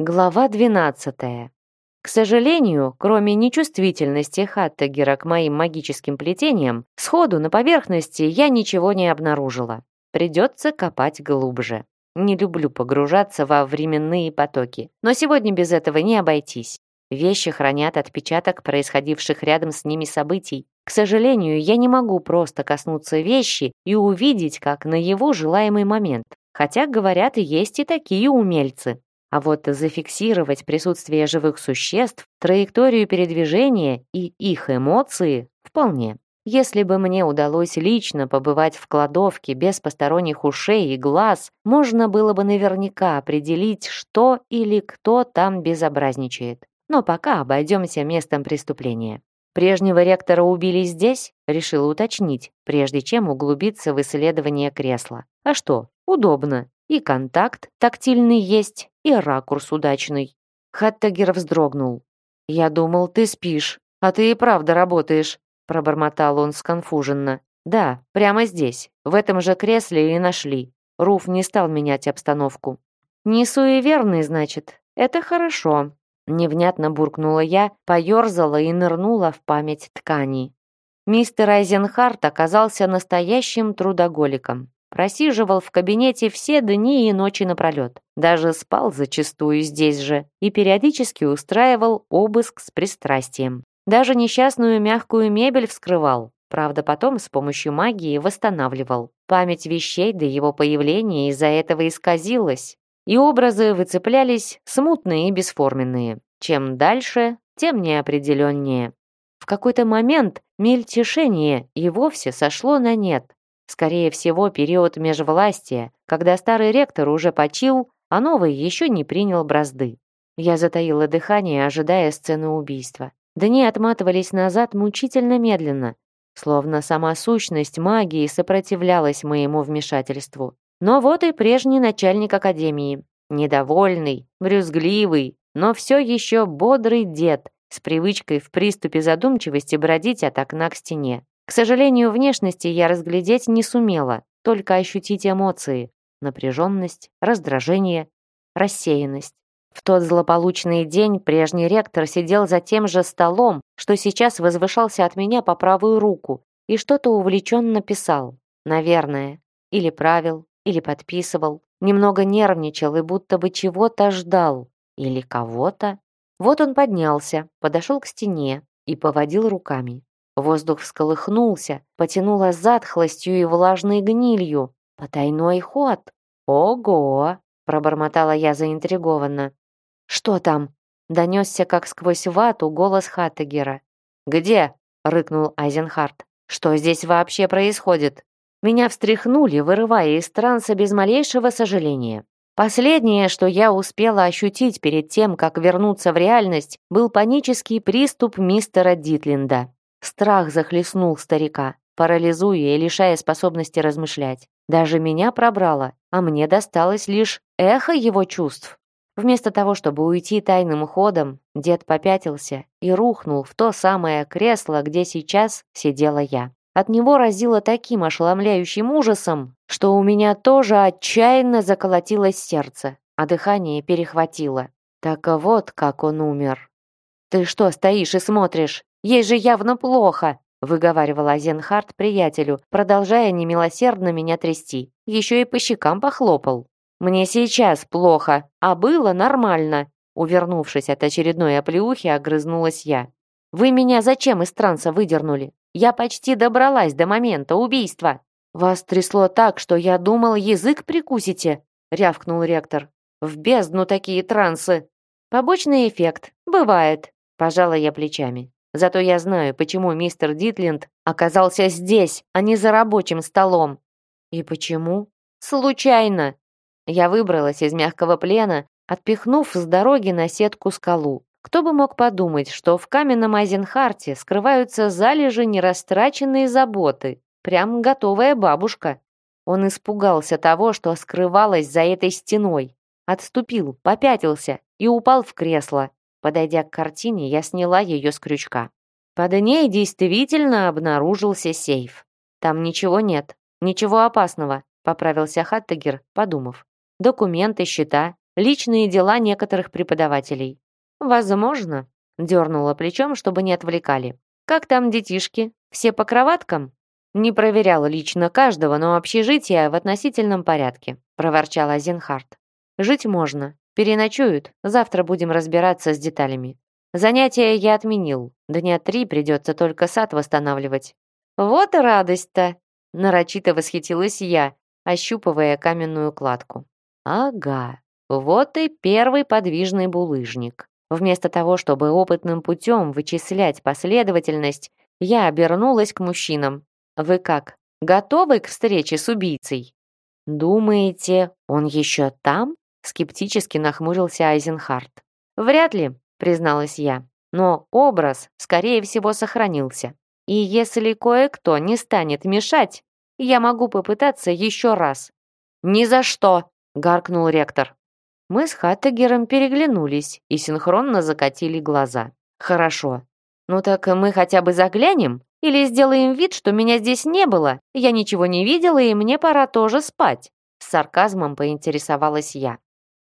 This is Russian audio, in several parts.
Глава 12. К сожалению, кроме нечувствительности Хаттегера к моим магическим плетениям, сходу на поверхности я ничего не обнаружила. Придется копать глубже. Не люблю погружаться во временные потоки, но сегодня без этого не обойтись. Вещи хранят отпечаток происходивших рядом с ними событий. К сожалению, я не могу просто коснуться вещи и увидеть, как на его желаемый момент. Хотя, говорят, есть и такие умельцы. А вот зафиксировать присутствие живых существ, траекторию передвижения и их эмоции вполне. Если бы мне удалось лично побывать в кладовке без посторонних ушей и глаз, можно было бы наверняка определить, что или кто там безобразничает. Но пока обойдемся местом преступления. Прежнего ректора убили здесь, решила уточнить, прежде чем углубиться в исследование кресла. А что, удобно. И контакт тактильный есть, и ракурс удачный. Хаттагер вздрогнул. «Я думал, ты спишь, а ты и правда работаешь», пробормотал он сконфуженно. «Да, прямо здесь, в этом же кресле и нашли». Руф не стал менять обстановку. «Не суеверный, значит. Это хорошо», невнятно буркнула я, поерзала и нырнула в память ткани. Мистер Айзенхарт оказался настоящим трудоголиком. Просиживал в кабинете все дни и ночи напролет. Даже спал зачастую здесь же и периодически устраивал обыск с пристрастием. Даже несчастную мягкую мебель вскрывал. Правда, потом с помощью магии восстанавливал. Память вещей до его появления из-за этого исказилась. И образы выцеплялись смутные и бесформенные. Чем дальше, тем неопределеннее. В какой-то момент мельтешение и вовсе сошло на нет. Скорее всего, период межвластия, когда старый ректор уже почил, а новый еще не принял бразды. Я затаила дыхание, ожидая сцены убийства. Дни отматывались назад мучительно медленно, словно сама сущность магии сопротивлялась моему вмешательству. Но вот и прежний начальник академии. Недовольный, брюзгливый, но все еще бодрый дед с привычкой в приступе задумчивости бродить от окна к стене. К сожалению, внешности я разглядеть не сумела, только ощутить эмоции. Напряженность, раздражение, рассеянность. В тот злополучный день прежний ректор сидел за тем же столом, что сейчас возвышался от меня по правую руку, и что-то увлеченно писал. Наверное. Или правил, или подписывал. Немного нервничал и будто бы чего-то ждал. Или кого-то. Вот он поднялся, подошел к стене и поводил руками. Воздух всколыхнулся, потянуло затхлостью и влажной гнилью. Потайной ход. Ого! пробормотала я заинтригованно. Что там? Донесся как сквозь вату голос Хаттегера. Где? рыкнул Айзенхарт. Что здесь вообще происходит? Меня встряхнули, вырывая из транса без малейшего сожаления. Последнее, что я успела ощутить перед тем, как вернуться в реальность, был панический приступ мистера Дитлинда. Страх захлестнул старика, парализуя и лишая способности размышлять. Даже меня пробрало, а мне досталось лишь эхо его чувств. Вместо того, чтобы уйти тайным ходом, дед попятился и рухнул в то самое кресло, где сейчас сидела я. От него разило таким ошеломляющим ужасом, что у меня тоже отчаянно заколотилось сердце, а дыхание перехватило. Так вот, как он умер. «Ты что стоишь и смотришь? Ей же явно плохо!» выговаривал Азенхард приятелю, продолжая немилосердно меня трясти. Еще и по щекам похлопал. «Мне сейчас плохо, а было нормально!» Увернувшись от очередной оплеухи, огрызнулась я. «Вы меня зачем из транса выдернули? Я почти добралась до момента убийства!» «Вас трясло так, что я думал, язык прикусите!» рявкнул ректор. «В бездну такие трансы!» «Побочный эффект. Бывает!» Пожала я плечами. Зато я знаю, почему мистер Дитленд оказался здесь, а не за рабочим столом. И почему? Случайно. Я выбралась из мягкого плена, отпихнув с дороги на сетку скалу. Кто бы мог подумать, что в каменном Айзенхарте скрываются залежи нерастраченной заботы. Прям готовая бабушка. Он испугался того, что скрывалось за этой стеной. Отступил, попятился и упал в кресло. Подойдя к картине, я сняла ее с крючка. Под ней действительно обнаружился сейф. Там ничего нет, ничего опасного, поправился Хаттегер, подумав. Документы, счета, личные дела некоторых преподавателей. Возможно, дернула плечом, чтобы не отвлекали. Как там детишки? Все по кроваткам? Не проверяла лично каждого, но общежитие в относительном порядке, проворчал Азенхард. Жить можно. Переночуют. Завтра будем разбираться с деталями. Занятия я отменил. Дня три придется только сад восстанавливать. Вот и радость-то! Нарочито восхитилась я, ощупывая каменную кладку. Ага, вот и первый подвижный булыжник. Вместо того, чтобы опытным путем вычислять последовательность, я обернулась к мужчинам. Вы как, готовы к встрече с убийцей? Думаете, он еще там? Скептически нахмурился Айзенхарт. Вряд ли, призналась я. Но образ, скорее всего, сохранился. И если кое-кто не станет мешать, я могу попытаться еще раз. Ни за что, гаркнул ректор. Мы с Хаттегером переглянулись и синхронно закатили глаза. Хорошо. Ну так мы хотя бы заглянем? Или сделаем вид, что меня здесь не было, я ничего не видела и мне пора тоже спать?» С сарказмом поинтересовалась я.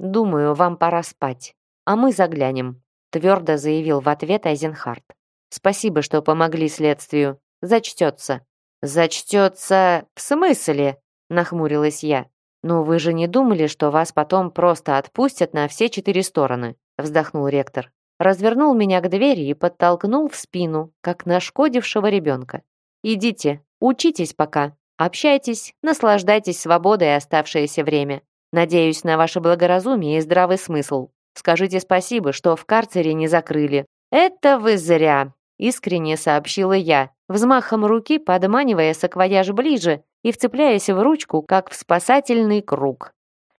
«Думаю, вам пора спать. А мы заглянем», твердо заявил в ответ Айзенхарт. «Спасибо, что помогли следствию. Зачтется». «Зачтется в смысле?» нахмурилась я. «Ну вы же не думали, что вас потом просто отпустят на все четыре стороны?» вздохнул ректор развернул меня к двери и подтолкнул в спину, как нашкодившего ребенка. «Идите, учитесь пока, общайтесь, наслаждайтесь свободой оставшееся время. Надеюсь на ваше благоразумие и здравый смысл. Скажите спасибо, что в карцере не закрыли». «Это вы зря», — искренне сообщила я, взмахом руки подманивая саквояж ближе и вцепляясь в ручку, как в спасательный круг.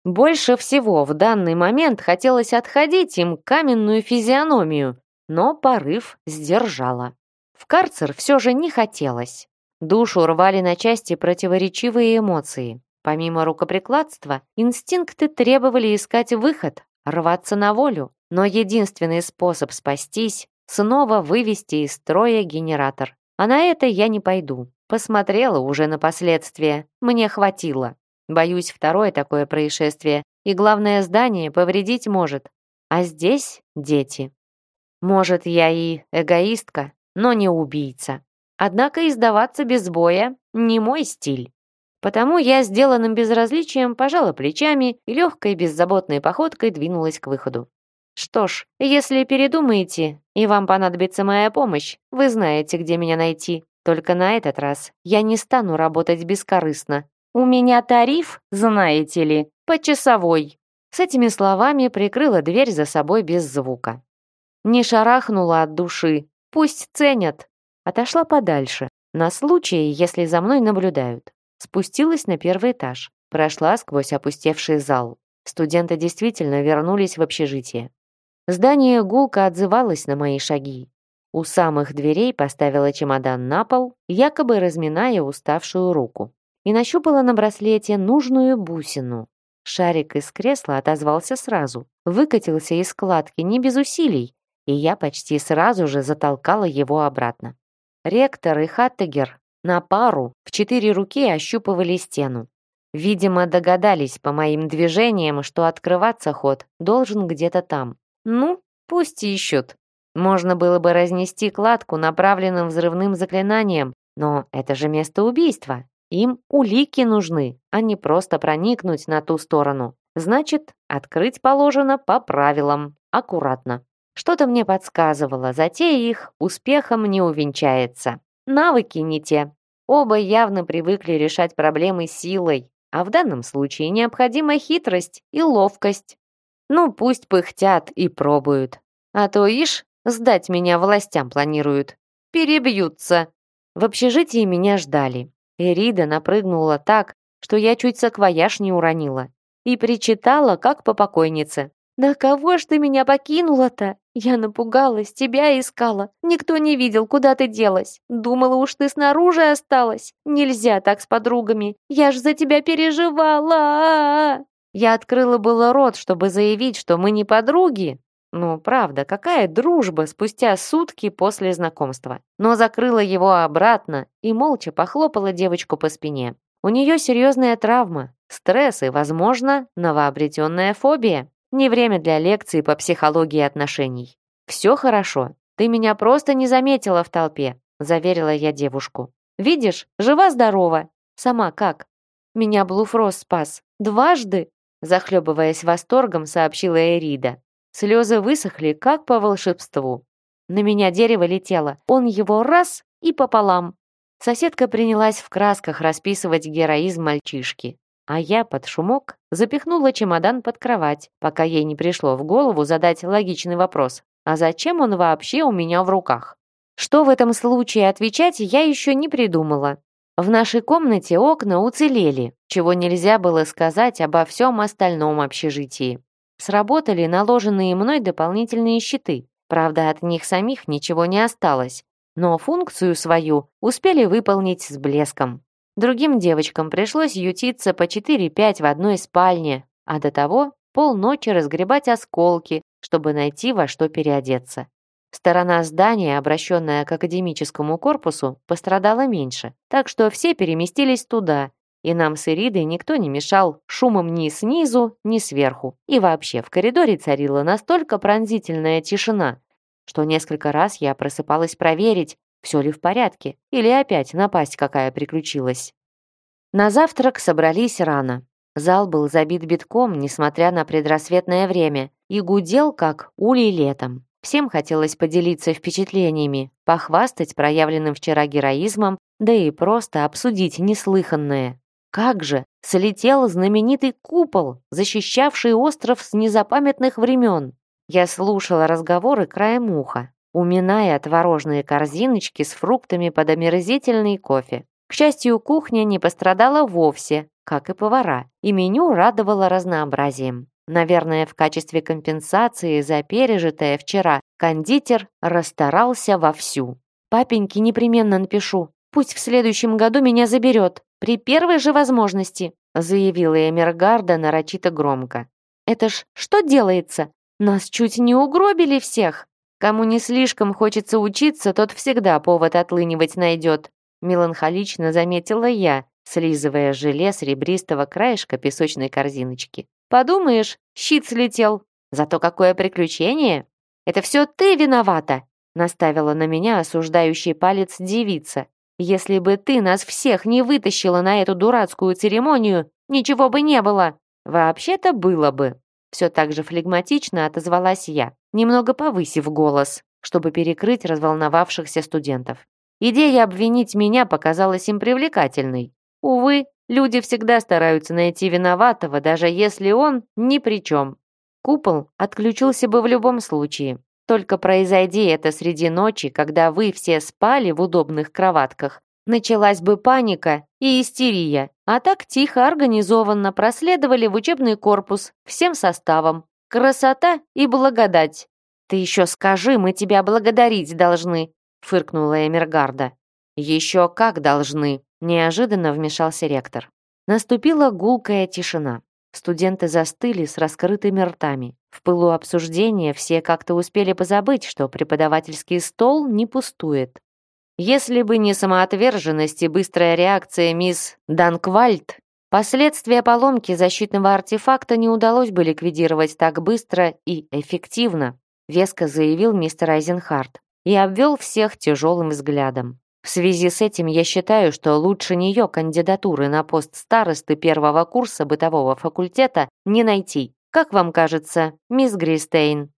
Больше всего в данный момент хотелось отходить им каменную физиономию, но порыв сдержала. В карцер все же не хотелось. Душу рвали на части противоречивые эмоции. Помимо рукоприкладства, инстинкты требовали искать выход, рваться на волю. Но единственный способ спастись — снова вывести из строя генератор. А на это я не пойду. Посмотрела уже на последствия. Мне хватило. Боюсь, второе такое происшествие, и главное здание повредить может. А здесь дети. Может, я и эгоистка, но не убийца. Однако издаваться без боя не мой стиль. Потому я сделанным безразличием пожала плечами и легкой беззаботной походкой двинулась к выходу. Что ж, если передумаете, и вам понадобится моя помощь, вы знаете, где меня найти. Только на этот раз я не стану работать бескорыстно, у меня тариф, знаете ли, почасовой». С этими словами прикрыла дверь за собой без звука. Не шарахнула от души. Пусть ценят. Отошла подальше, на случай, если за мной наблюдают. Спустилась на первый этаж. Прошла сквозь опустевший зал. Студенты действительно вернулись в общежитие. Здание гулко отзывалось на мои шаги. У самых дверей поставила чемодан на пол, якобы разминая уставшую руку и нащупала на браслете нужную бусину. Шарик из кресла отозвался сразу, выкатился из складки не без усилий, и я почти сразу же затолкала его обратно. Ректор и Хаттегер на пару в четыре руки ощупывали стену. Видимо, догадались по моим движениям, что открываться ход должен где-то там. Ну, пусть ищут. Можно было бы разнести кладку направленным взрывным заклинанием, но это же место убийства. Им улики нужны, а не просто проникнуть на ту сторону. Значит, открыть положено по правилам, аккуратно. Что-то мне подсказывало, затея их успехом не увенчается. Навыки не те. Оба явно привыкли решать проблемы силой, а в данном случае необходима хитрость и ловкость. Ну, пусть пыхтят и пробуют. А то, ишь, сдать меня властям планируют. Перебьются. В общежитии меня ждали. Эрида напрыгнула так, что я чуть саквояж не уронила. И причитала, как по покойнице. «Да кого ж ты меня покинула-то? Я напугалась, тебя искала. Никто не видел, куда ты делась. Думала, уж ты снаружи осталась. Нельзя так с подругами. Я ж за тебя переживала!» Я открыла было рот, чтобы заявить, что мы не подруги, ну, правда, какая дружба спустя сутки после знакомства? Но закрыла его обратно и молча похлопала девочку по спине. У нее серьезная травма, стресс и, возможно, новообретенная фобия. Не время для лекции по психологии отношений. Все хорошо. Ты меня просто не заметила в толпе, заверила я девушку. Видишь, жива-здорова. Сама как? Меня Блуфрос спас. Дважды, захлебываясь восторгом, сообщила Эрида. Слезы высохли, как по волшебству. На меня дерево летело. Он его раз и пополам. Соседка принялась в красках расписывать героизм мальчишки. А я под шумок запихнула чемодан под кровать, пока ей не пришло в голову задать логичный вопрос. А зачем он вообще у меня в руках? Что в этом случае отвечать, я еще не придумала. В нашей комнате окна уцелели, чего нельзя было сказать обо всем остальном общежитии. Сработали наложенные мной дополнительные щиты. Правда, от них самих ничего не осталось. Но функцию свою успели выполнить с блеском. Другим девочкам пришлось ютиться по 4-5 в одной спальне, а до того полночи разгребать осколки, чтобы найти во что переодеться. Сторона здания, обращенная к академическому корпусу, пострадала меньше, так что все переместились туда, и нам с Иридой никто не мешал шумом ни снизу, ни сверху. И вообще в коридоре царила настолько пронзительная тишина, что несколько раз я просыпалась проверить, все ли в порядке, или опять напасть какая приключилась. На завтрак собрались рано. Зал был забит битком, несмотря на предрассветное время, и гудел, как улей летом. Всем хотелось поделиться впечатлениями, похвастать проявленным вчера героизмом, да и просто обсудить неслыханное. Как же слетел знаменитый купол, защищавший остров с незапамятных времен. Я слушала разговоры краем уха, уминая творожные корзиночки с фруктами под омерзительный кофе. К счастью, кухня не пострадала вовсе, как и повара, и меню радовало разнообразием. Наверное, в качестве компенсации за пережитое вчера кондитер расстарался вовсю. Папеньке непременно напишу. Пусть в следующем году меня заберет. При первой же возможности, заявила Эмергарда нарочито громко. Это ж что делается? Нас чуть не угробили всех. Кому не слишком хочется учиться, тот всегда повод отлынивать найдет. Меланхолично заметила я, слизывая желе с ребристого краешка песочной корзиночки. Подумаешь, щит слетел. Зато какое приключение! Это все ты виновата!» наставила на меня осуждающий палец девица. «Если бы ты нас всех не вытащила на эту дурацкую церемонию, ничего бы не было!» «Вообще-то было бы!» Все так же флегматично отозвалась я, немного повысив голос, чтобы перекрыть разволновавшихся студентов. Идея обвинить меня показалась им привлекательной. Увы, Люди всегда стараются найти виноватого, даже если он ни при чем. Купол отключился бы в любом случае. Только произойди это среди ночи, когда вы все спали в удобных кроватках, началась бы паника и истерия, а так тихо, организованно проследовали в учебный корпус всем составом. Красота и благодать. «Ты еще скажи, мы тебя благодарить должны», фыркнула Эмергарда. «Еще как должны», Неожиданно вмешался ректор. Наступила гулкая тишина. Студенты застыли с раскрытыми ртами. В пылу обсуждения все как-то успели позабыть, что преподавательский стол не пустует. Если бы не самоотверженность и быстрая реакция мисс Данквальд, последствия поломки защитного артефакта не удалось бы ликвидировать так быстро и эффективно, веско заявил мистер Айзенхарт и обвел всех тяжелым взглядом. В связи с этим я считаю, что лучше нее кандидатуры на пост старосты первого курса бытового факультета не найти. Как вам кажется, мисс Гристейн?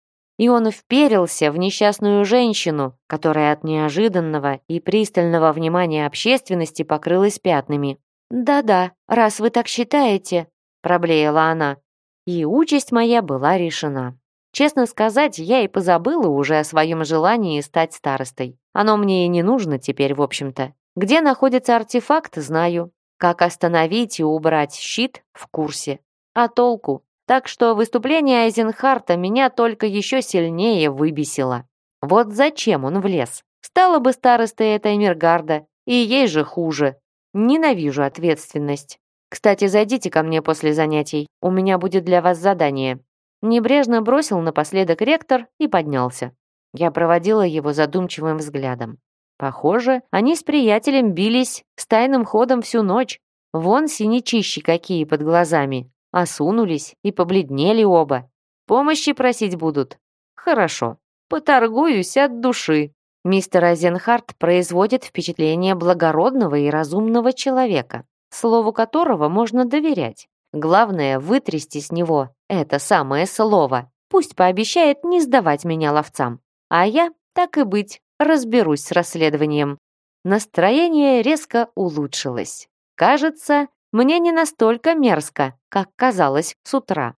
И он вперился в несчастную женщину, которая от неожиданного и пристального внимания общественности покрылась пятнами. «Да-да, раз вы так считаете», — проблеяла она. И участь моя была решена. Честно сказать, я и позабыла уже о своем желании стать старостой. Оно мне и не нужно теперь, в общем-то. Где находится артефакт, знаю. Как остановить и убрать щит, в курсе. А толку? Так что выступление Айзенхарта меня только еще сильнее выбесило. Вот зачем он влез? Стала бы старостой этой Миргарда, и ей же хуже. Ненавижу ответственность. Кстати, зайдите ко мне после занятий. У меня будет для вас задание. Небрежно бросил напоследок ректор и поднялся. Я проводила его задумчивым взглядом. Похоже, они с приятелем бились с тайным ходом всю ночь. Вон синячищи какие под глазами. Осунулись и побледнели оба. Помощи просить будут? Хорошо. Поторгуюсь от души. Мистер Айзенхарт производит впечатление благородного и разумного человека, слову которого можно доверять. Главное, вытрясти с него это самое слово. Пусть пообещает не сдавать меня ловцам. А я, так и быть, разберусь с расследованием. Настроение резко улучшилось. Кажется, мне не настолько мерзко, как казалось с утра.